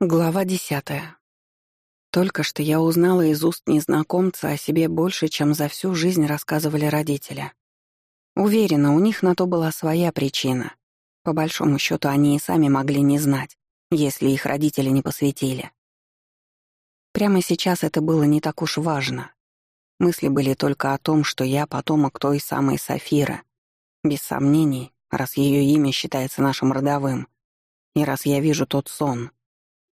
Глава десятая. Только что я узнала из уст незнакомца о себе больше, чем за всю жизнь рассказывали родители. Уверена, у них на то была своя причина. По большому счету, они и сами могли не знать, если их родители не посвятили. Прямо сейчас это было не так уж важно. Мысли были только о том, что я потомок той самой Сафиры. Без сомнений, раз ее имя считается нашим родовым, и раз я вижу тот сон —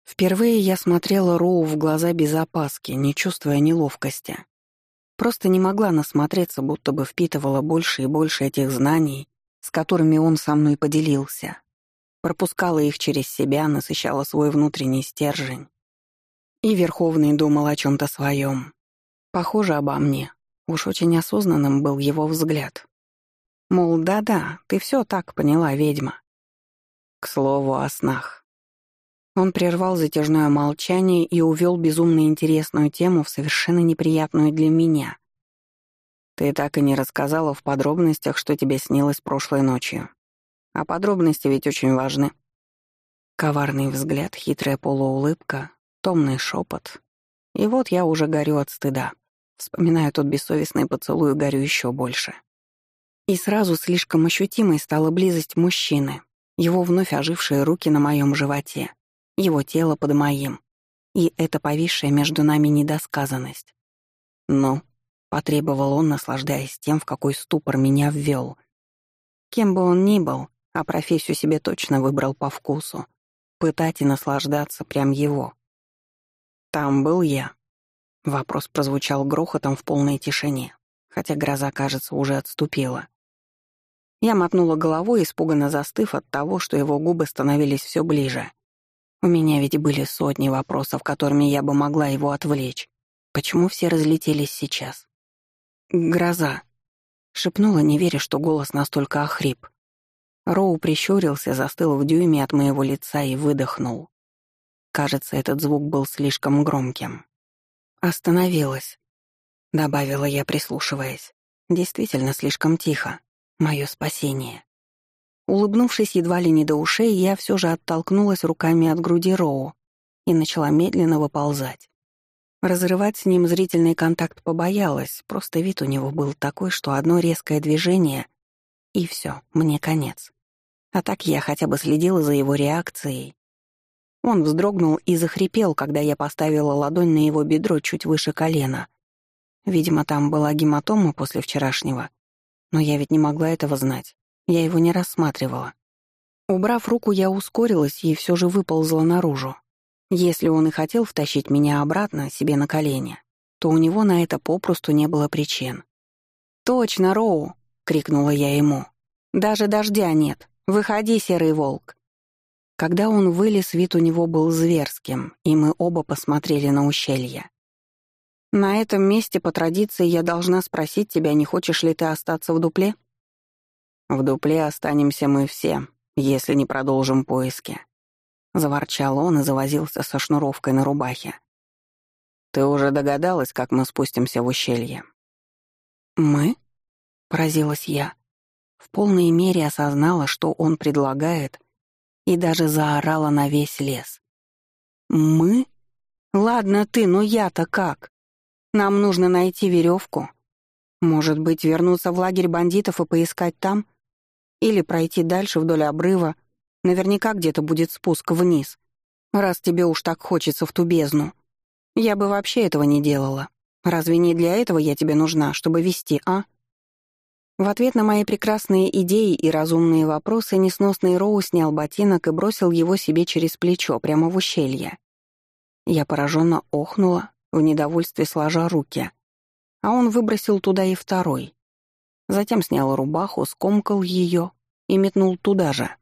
Впервые я смотрела Роу в глаза без опаски, не чувствуя неловкости. Просто не могла насмотреться, будто бы впитывала больше и больше этих знаний, с которыми он со мной поделился. Пропускала их через себя, насыщала свой внутренний стержень. И Верховный думал о чем то своем. Похоже обо мне. Уж очень осознанным был его взгляд. Мол, да-да, ты все так поняла, ведьма. К слову о снах. Он прервал затяжное молчание и увел безумно интересную тему в совершенно неприятную для меня. «Ты так и не рассказала в подробностях, что тебе снилось прошлой ночью. А подробности ведь очень важны». Коварный взгляд, хитрая полуулыбка, томный шепот. И вот я уже горю от стыда. Вспоминаю тот бессовестный поцелуй горю еще больше. И сразу слишком ощутимой стала близость мужчины, его вновь ожившие руки на моем животе, его тело под моим, и эта повисшая между нами недосказанность. «Ну», — потребовал он, наслаждаясь тем, в какой ступор меня ввел. Кем бы он ни был, а профессию себе точно выбрал по вкусу. Пытать и наслаждаться прям его. «Там был я». Вопрос прозвучал грохотом в полной тишине, хотя гроза, кажется, уже отступила. Я мотнула головой, испуганно застыв от того, что его губы становились все ближе. У меня ведь были сотни вопросов, которыми я бы могла его отвлечь. Почему все разлетелись сейчас? «Гроза», — шепнула, не веря, что голос настолько охрип. Роу прищурился, застыл в дюйме от моего лица и выдохнул. Кажется, этот звук был слишком громким. «Остановилась», — добавила я, прислушиваясь. «Действительно слишком тихо. Мое спасение». Улыбнувшись едва ли не до ушей, я все же оттолкнулась руками от груди Роу и начала медленно выползать. Разрывать с ним зрительный контакт побоялась, просто вид у него был такой, что одно резкое движение — и все, мне конец. А так я хотя бы следила за его реакцией. Он вздрогнул и захрипел, когда я поставила ладонь на его бедро чуть выше колена. Видимо, там была гематома после вчерашнего, но я ведь не могла этого знать. Я его не рассматривала. Убрав руку, я ускорилась и все же выползла наружу. Если он и хотел втащить меня обратно себе на колени, то у него на это попросту не было причин. «Точно, Роу!» — крикнула я ему. «Даже дождя нет. Выходи, серый волк!» Когда он вылез, вид у него был зверским, и мы оба посмотрели на ущелье. «На этом месте, по традиции, я должна спросить тебя, не хочешь ли ты остаться в дупле?» В дупле останемся мы все, если не продолжим поиски. Заворчал он и завозился со шнуровкой на рубахе. Ты уже догадалась, как мы спустимся в ущелье? Мы? Поразилась я. В полной мере осознала, что он предлагает, и даже заорала на весь лес. Мы? Ладно ты, но я-то как? Нам нужно найти веревку. Может быть, вернуться в лагерь бандитов и поискать там? Или пройти дальше вдоль обрыва. Наверняка где-то будет спуск вниз. Раз тебе уж так хочется в ту бездну. Я бы вообще этого не делала. Разве не для этого я тебе нужна, чтобы вести, а? В ответ на мои прекрасные идеи и разумные вопросы несносный Роу снял ботинок и бросил его себе через плечо, прямо в ущелье. Я пораженно охнула, в недовольстве сложа руки. А он выбросил туда и второй. Затем снял рубаху, скомкал ее и метнул туда же.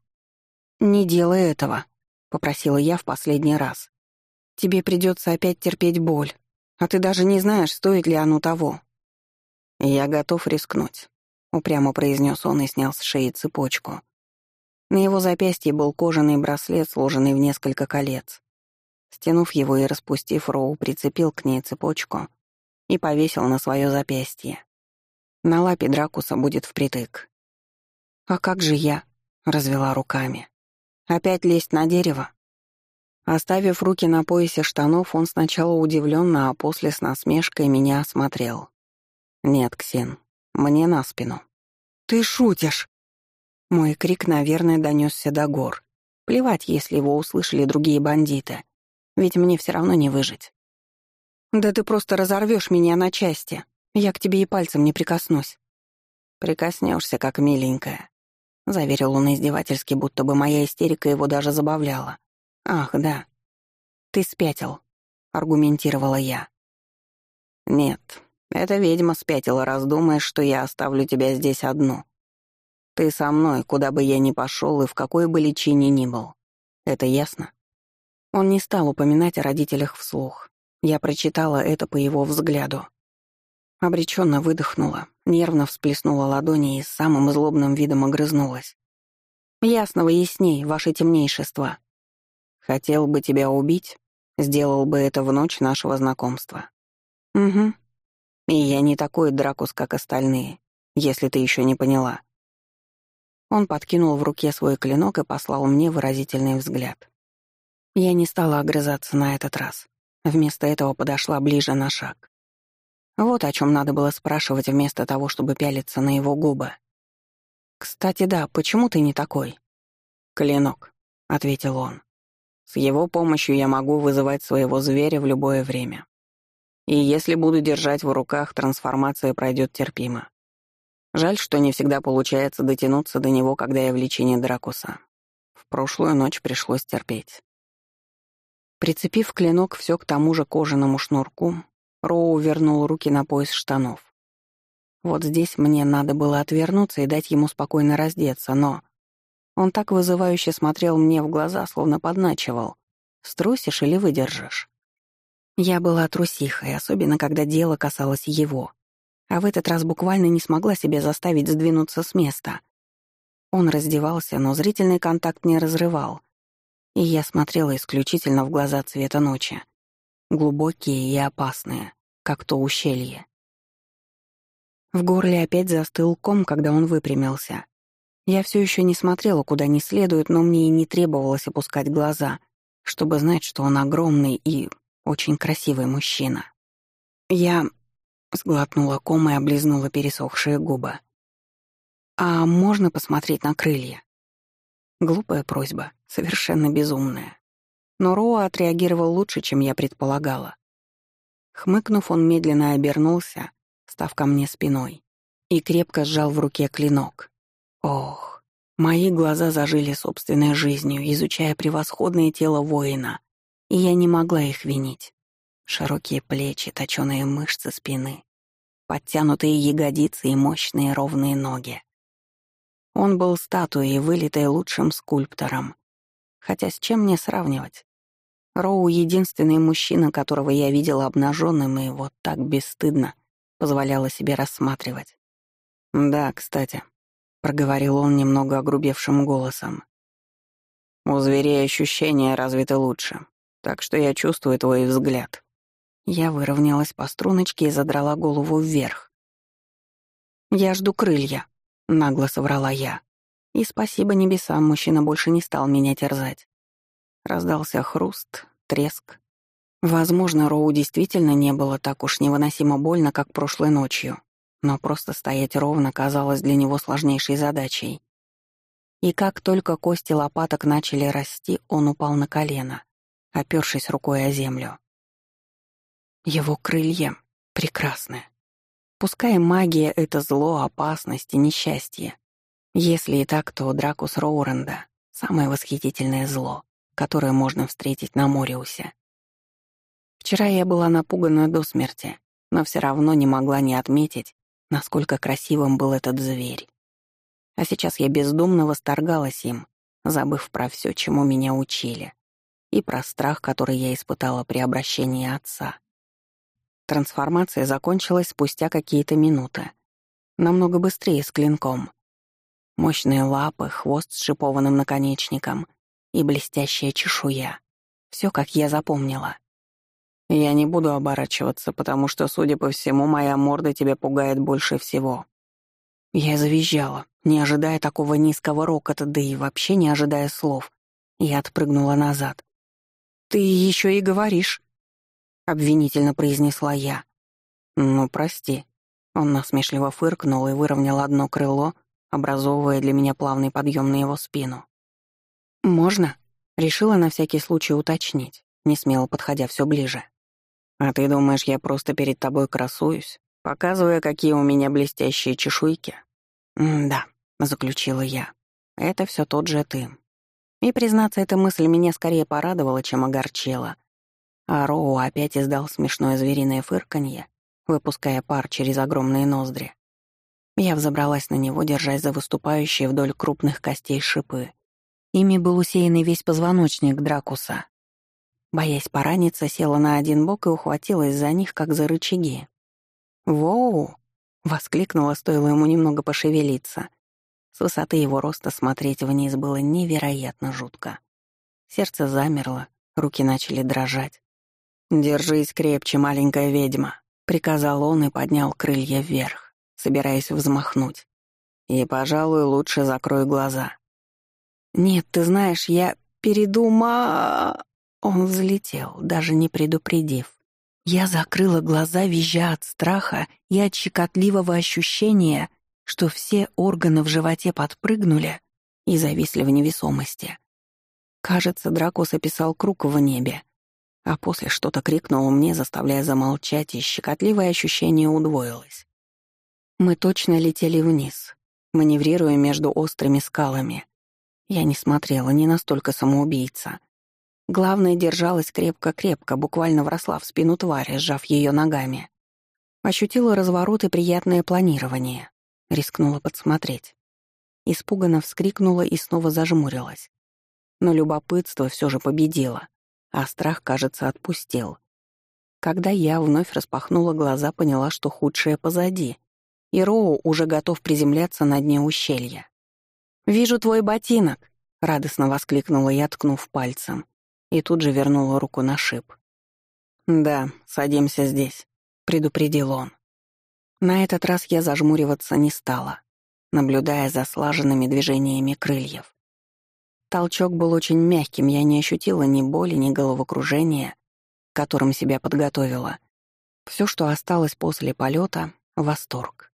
«Не делай этого», — попросила я в последний раз. «Тебе придется опять терпеть боль, а ты даже не знаешь, стоит ли оно того». «Я готов рискнуть», — упрямо произнес он и снял с шеи цепочку. На его запястье был кожаный браслет, сложенный в несколько колец. Стянув его и распустив, Роу прицепил к ней цепочку и повесил на свое запястье. На лапе Дракуса будет впритык. «А как же я?» — развела руками. «Опять лезть на дерево?» Оставив руки на поясе штанов, он сначала удивленно, а после с насмешкой меня осмотрел. «Нет, Ксен, мне на спину». «Ты шутишь!» Мой крик, наверное, донесся до гор. Плевать, если его услышали другие бандиты. Ведь мне все равно не выжить. «Да ты просто разорвешь меня на части. Я к тебе и пальцем не прикоснусь». «Прикоснешься, как миленькая», — заверил он издевательски, будто бы моя истерика его даже забавляла. «Ах, да. Ты спятил», — аргументировала я. «Нет, эта ведьма спятила, раз что я оставлю тебя здесь одну. Ты со мной, куда бы я ни пошел и в какой бы личине ни был. Это ясно?» Он не стал упоминать о родителях вслух. Я прочитала это по его взгляду. Обреченно выдохнула, нервно всплеснула ладони и с самым злобным видом огрызнулась. «Ясного ясней, ваше темнейшество. Хотел бы тебя убить, сделал бы это в ночь нашего знакомства. Угу. И я не такой дракус, как остальные, если ты еще не поняла». Он подкинул в руке свой клинок и послал мне выразительный взгляд. Я не стала огрызаться на этот раз. Вместо этого подошла ближе на шаг. Вот о чем надо было спрашивать вместо того, чтобы пялиться на его губы. «Кстати, да, почему ты не такой?» «Клинок», — ответил он. «С его помощью я могу вызывать своего зверя в любое время. И если буду держать в руках, трансформация пройдет терпимо. Жаль, что не всегда получается дотянуться до него, когда я в лечении Дракуса. В прошлую ночь пришлось терпеть. Прицепив клинок все к тому же кожаному шнурку, Роу вернул руки на пояс штанов. Вот здесь мне надо было отвернуться и дать ему спокойно раздеться, но... Он так вызывающе смотрел мне в глаза, словно подначивал. «Струсишь или выдержишь?» Я была трусихой, особенно когда дело касалось его. А в этот раз буквально не смогла себя заставить сдвинуться с места. Он раздевался, но зрительный контакт не разрывал, и я смотрела исключительно в глаза цвета ночи, глубокие и опасные, как то ущелье. В горле опять застыл ком, когда он выпрямился. Я все еще не смотрела куда не следует, но мне и не требовалось опускать глаза, чтобы знать, что он огромный и очень красивый мужчина. Я сглотнула ком и облизнула пересохшие губы. «А можно посмотреть на крылья?» Глупая просьба, совершенно безумная. Но Роа отреагировал лучше, чем я предполагала. Хмыкнув, он медленно обернулся, став ко мне спиной, и крепко сжал в руке клинок. Ох, мои глаза зажили собственной жизнью, изучая превосходное тело воина, и я не могла их винить. Широкие плечи, точёные мышцы спины, подтянутые ягодицы и мощные ровные ноги. Он был статуей, вылитой лучшим скульптором. Хотя с чем мне сравнивать? Роу — единственный мужчина, которого я видела обнаженным и вот так бесстыдно позволяла себе рассматривать. «Да, кстати», — проговорил он немного огрубевшим голосом. «У зверей ощущения развиты лучше, так что я чувствую твой взгляд». Я выровнялась по струночке и задрала голову вверх. «Я жду крылья», нагло соврала я. И спасибо небесам, мужчина больше не стал меня терзать. Раздался хруст, треск. Возможно, Роу действительно не было так уж невыносимо больно, как прошлой ночью, но просто стоять ровно казалось для него сложнейшей задачей. И как только кости лопаток начали расти, он упал на колено, опёршись рукой о землю. Его крылья прекрасны. Пускай магия — это зло, опасность и несчастье. Если и так, то Дракус Роуренда — самое восхитительное зло, которое можно встретить на Мориусе. Вчера я была напугана до смерти, но все равно не могла не отметить, насколько красивым был этот зверь. А сейчас я бездумно восторгалась им, забыв про все, чему меня учили, и про страх, который я испытала при обращении отца. Трансформация закончилась спустя какие-то минуты. Намного быстрее с клинком. Мощные лапы, хвост с шипованным наконечником и блестящая чешуя. Все, как я запомнила. Я не буду оборачиваться, потому что, судя по всему, моя морда тебя пугает больше всего. Я завизжала, не ожидая такого низкого рокота, да и вообще не ожидая слов. Я отпрыгнула назад. ты еще и говоришь», — обвинительно произнесла я. «Ну, прости». Он насмешливо фыркнул и выровнял одно крыло, образовывая для меня плавный подъем на его спину. «Можно?» — решила на всякий случай уточнить, не смело подходя все ближе. «А ты думаешь, я просто перед тобой красуюсь, показывая, какие у меня блестящие чешуйки?» «Да», — заключила я. «Это все тот же ты». И, признаться, эта мысль меня скорее порадовала, чем огорчила. А Роу опять издал смешное звериное фырканье, выпуская пар через огромные ноздри. Я взобралась на него, держась за выступающие вдоль крупных костей шипы. Ими был усеянный весь позвоночник Дракуса. Боясь пораниться, села на один бок и ухватилась за них, как за рычаги. «Воу!» — воскликнула, стоило ему немного пошевелиться. С высоты его роста смотреть вниз было невероятно жутко. Сердце замерло, руки начали дрожать. «Держись крепче, маленькая ведьма», — приказал он и поднял крылья вверх, собираясь взмахнуть. «И, пожалуй, лучше закрой глаза». «Нет, ты знаешь, я передума...» Он взлетел, даже не предупредив. Я закрыла глаза, визжа от страха и от щекотливого ощущения, что все органы в животе подпрыгнули и зависли в невесомости. Кажется, Дракус описал круг в небе, а после что-то крикнул мне, заставляя замолчать, и щекотливое ощущение удвоилось. Мы точно летели вниз, маневрируя между острыми скалами. Я не смотрела, не настолько самоубийца — Главное, держалась крепко-крепко, буквально вросла в спину твари, сжав ее ногами. Ощутила разворот и приятное планирование. Рискнула подсмотреть. Испуганно вскрикнула и снова зажмурилась. Но любопытство все же победило, а страх, кажется, отпустил. Когда я вновь распахнула глаза, поняла, что худшее позади, и Роу уже готов приземляться на дне ущелья. «Вижу твой ботинок!» — радостно воскликнула я, ткнув пальцем и тут же вернула руку на шип. «Да, садимся здесь», — предупредил он. На этот раз я зажмуриваться не стала, наблюдая за слаженными движениями крыльев. Толчок был очень мягким, я не ощутила ни боли, ни головокружения, к которым себя подготовила. Все, что осталось после полета — восторг.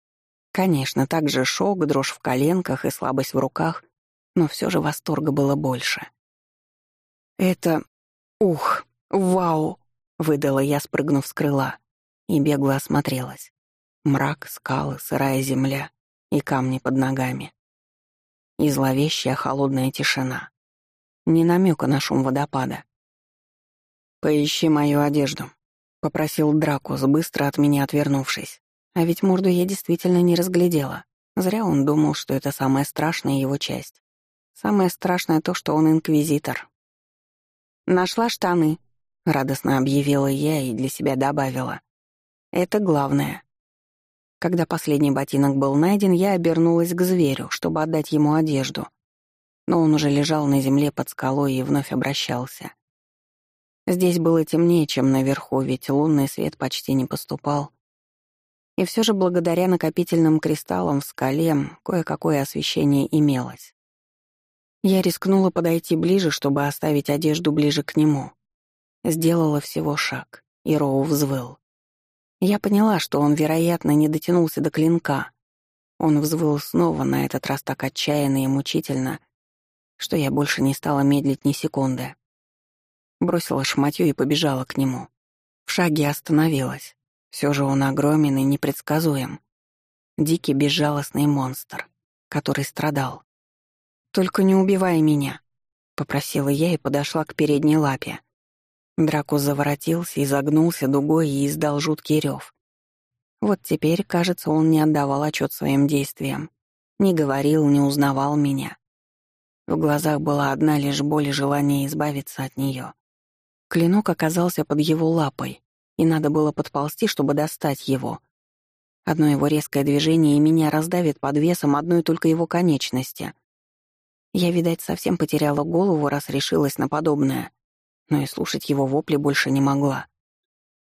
Конечно, также шок, дрожь в коленках и слабость в руках, но все же восторга было больше. «Это... Ух! Вау!» — выдала я, спрыгнув с крыла, и бегло осмотрелась. Мрак, скалы, сырая земля и камни под ногами. И зловещая холодная тишина. Ни намека на шум водопада. «Поищи мою одежду», — попросил Дракус, быстро от меня отвернувшись. А ведь морду я действительно не разглядела. Зря он думал, что это самая страшная его часть. Самое страшное то, что он инквизитор, «Нашла штаны», — радостно объявила я и для себя добавила. «Это главное». Когда последний ботинок был найден, я обернулась к зверю, чтобы отдать ему одежду. Но он уже лежал на земле под скалой и вновь обращался. Здесь было темнее, чем наверху, ведь лунный свет почти не поступал. И все же благодаря накопительным кристаллам в скале кое-какое освещение имелось. Я рискнула подойти ближе, чтобы оставить одежду ближе к нему. Сделала всего шаг, и Роу взвыл. Я поняла, что он, вероятно, не дотянулся до клинка. Он взвыл снова, на этот раз так отчаянно и мучительно, что я больше не стала медлить ни секунды. Бросила шматью и побежала к нему. В шаге остановилась. Все же он огромен и непредсказуем. Дикий безжалостный монстр, который страдал. «Только не убивай меня», — попросила я и подошла к передней лапе. Дракус заворотился, изогнулся дугой и издал жуткий рев. Вот теперь, кажется, он не отдавал отчет своим действиям. Не говорил, не узнавал меня. В глазах была одна лишь боль и желание избавиться от нее. Клинок оказался под его лапой, и надо было подползти, чтобы достать его. Одно его резкое движение и меня раздавит под весом одной только его конечности — я, видать, совсем потеряла голову, раз решилась на подобное, но и слушать его вопли больше не могла.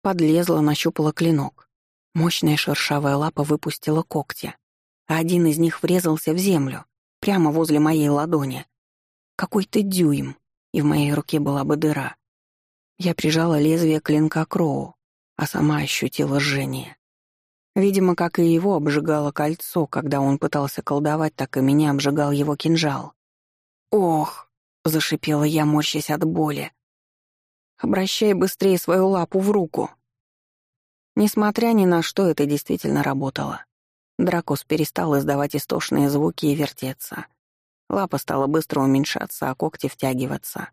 Подлезла, нащупала клинок. Мощная шершавая лапа выпустила когти, а один из них врезался в землю, прямо возле моей ладони. Какой-то дюйм, и в моей руке была бы дыра. Я прижала лезвие клинка к Роу, а сама ощутила жжение. Видимо, как и его обжигало кольцо, когда он пытался колдовать, так и меня обжигал его кинжал. «Ох!» — зашипела я, морщась от боли. «Обращай быстрее свою лапу в руку!» Несмотря ни на что, это действительно работало. Дракус перестал издавать истошные звуки и вертеться. Лапа стала быстро уменьшаться, а когти втягиваться.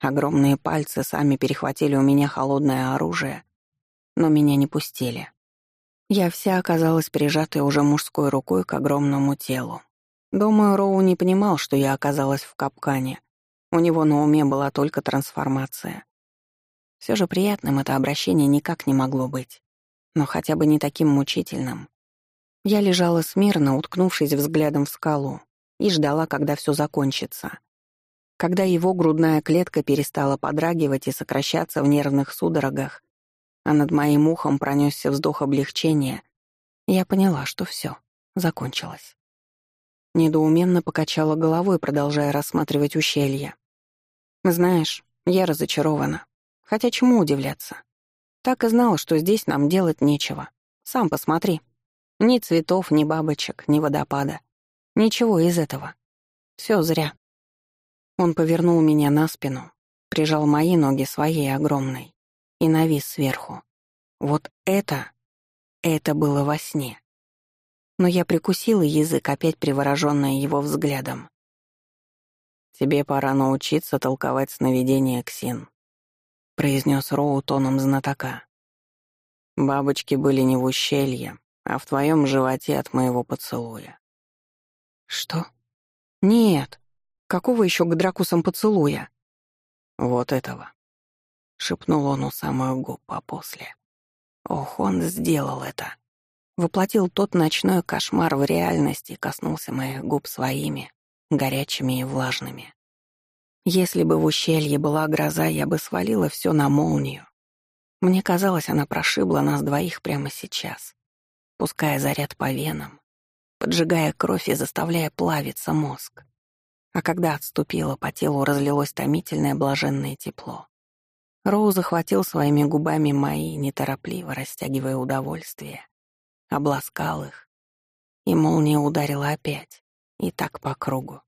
Огромные пальцы сами перехватили у меня холодное оружие, но меня не пустили. Я вся оказалась прижатой уже мужской рукой к огромному телу. Думаю, Роу не понимал, что я оказалась в капкане. У него на уме была только трансформация. Все же приятным это обращение никак не могло быть. Но хотя бы не таким мучительным. Я лежала смирно, уткнувшись взглядом в скалу, и ждала, когда все закончится. Когда его грудная клетка перестала подрагивать и сокращаться в нервных судорогах, а над моим ухом пронесся вздох облегчения, я поняла, что все, закончилось. Недоуменно покачала головой, продолжая рассматривать ущелье. Знаешь, я разочарована. Хотя чему удивляться? Так и знала, что здесь нам делать нечего. Сам посмотри. Ни цветов, ни бабочек, ни водопада. Ничего из этого. Все зря. Он повернул меня на спину, прижал мои ноги своей огромной и навис сверху. Вот это... это было во сне. Но я прикусила язык, опять приворожённая его взглядом. «Тебе пора научиться толковать сновидения, Ксин», — произнес Роу тоном знатока. «Бабочки были не в ущелье, а в твоем животе от моего поцелуя». «Что? Нет. Какого еще к дракусам поцелуя?» «Вот этого». — шепнул он у самых губ, а после... Ох, он сделал это. Воплотил тот ночной кошмар в реальности, коснулся моих губ своими, горячими и влажными. Если бы в ущелье была гроза, я бы свалила все на молнию. Мне казалось, она прошибла нас двоих прямо сейчас, пуская заряд по венам, поджигая кровь и заставляя плавиться мозг. А когда отступила, по телу разлилось томительное блаженное тепло. Роу захватил своими губами мои, неторопливо растягивая удовольствие. Обласкал их. И молния ударила опять. И так по кругу.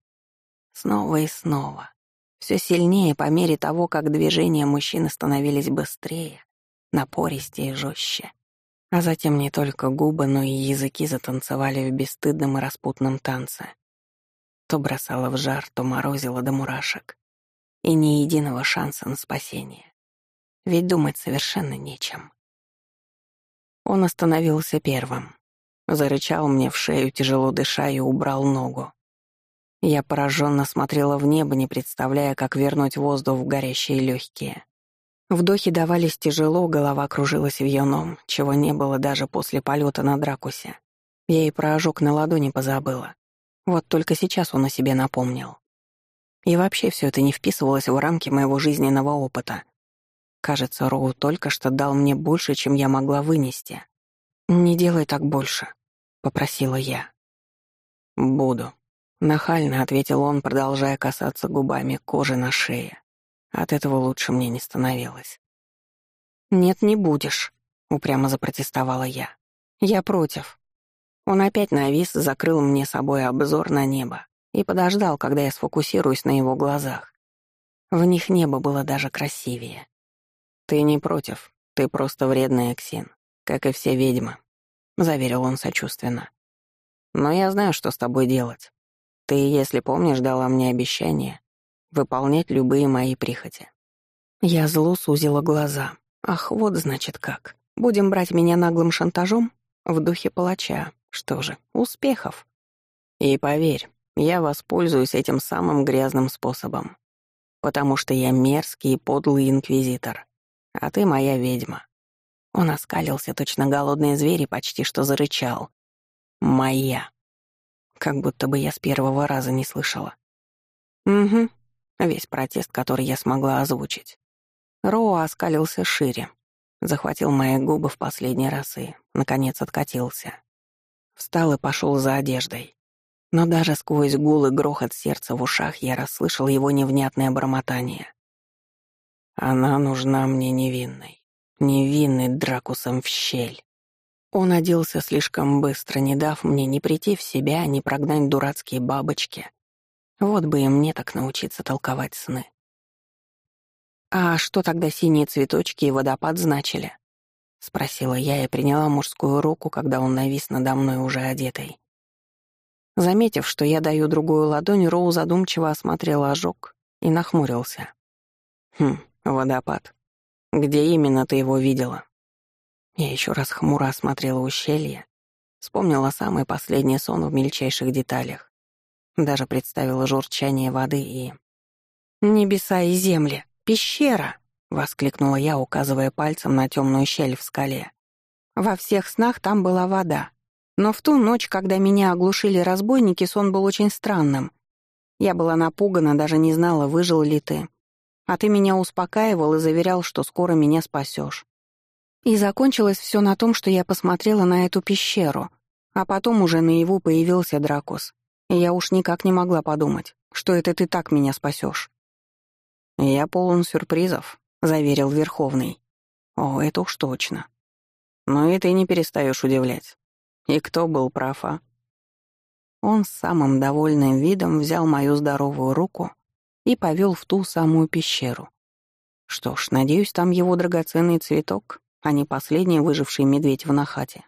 Снова и снова. Все сильнее по мере того, как движения мужчины становились быстрее, напористее и жестче. А затем не только губы, но и языки затанцевали в бесстыдном и распутном танце. То бросало в жар, то морозило до мурашек. И ни единого шанса на спасение ведь думать совершенно нечем. Он остановился первым. Зарычал мне в шею, тяжело дыша, и убрал ногу. Я пораженно смотрела в небо, не представляя, как вернуть воздух в горящие легкие. Вдохи давались тяжело, голова кружилась вьюном, чего не было даже после полета на Дракусе. Я и про ожог на ладони позабыла. Вот только сейчас он о себе напомнил. И вообще все это не вписывалось в рамки моего жизненного опыта — Кажется, Роу только что дал мне больше, чем я могла вынести. «Не делай так больше», — попросила я. «Буду», — нахально ответил он, продолжая касаться губами кожи на шее. От этого лучше мне не становилось. «Нет, не будешь», — упрямо запротестовала я. «Я против». Он опять навис, закрыл мне собой обзор на небо и подождал, когда я сфокусируюсь на его глазах. В них небо было даже красивее. «Ты не против. Ты просто вредный Эксин, как и все ведьмы», — заверил он сочувственно. «Но я знаю, что с тобой делать. Ты, если помнишь, дала мне обещание выполнять любые мои прихоти». Я зло сузила глаза. «Ах, вот значит как. Будем брать меня наглым шантажом? В духе палача. Что же, успехов». «И поверь, я воспользуюсь этим самым грязным способом, потому что я мерзкий и подлый инквизитор а ты моя ведьма». Он оскалился, точно голодный зверь, и почти что зарычал. «Моя». Как будто бы я с первого раза не слышала. «Угу», весь протест, который я смогла озвучить. Роу оскалился шире, захватил мои губы в последний раз и, наконец, откатился. Встал и пошел за одеждой. Но даже сквозь гул и грохот сердца в ушах я расслышал его невнятное бормотание. Она нужна мне невинной. Невинной Дракусом в щель. Он оделся слишком быстро, не дав мне ни прийти в себя, ни прогнать дурацкие бабочки. Вот бы и мне так научиться толковать сны. «А что тогда синие цветочки и водопад значили?» — спросила я и приняла мужскую руку, когда он навис надо мной уже одетой. Заметив, что я даю другую ладонь, Роу задумчиво осмотрел ожог и нахмурился. «Хм, водопад. Где именно ты его видела?» Я еще раз хмуро осмотрела ущелье, вспомнила самый последний сон в мельчайших деталях. Даже представила журчание воды и... «Небеса и земли! Пещера!» — воскликнула я, указывая пальцем на темную щель в скале. Во всех снах там была вода. Но в ту ночь, когда меня оглушили разбойники, сон был очень странным. Я была напугана, даже не знала, выжил ли ты. А ты меня успокаивал и заверял, что скоро меня спасешь. И закончилось все на том, что я посмотрела на эту пещеру, а потом уже наяву появился Дракус, и я уж никак не могла подумать, что это ты так меня спасешь. «Я полон сюрпризов», — заверил Верховный. «О, это уж точно. Но и ты не перестаешь удивлять. И кто был прав, а?» Он с самым довольным видом взял мою здоровую руку и повел в ту самую пещеру. Что ж, надеюсь, там его драгоценный цветок, а не последний выживший медведь в нахате.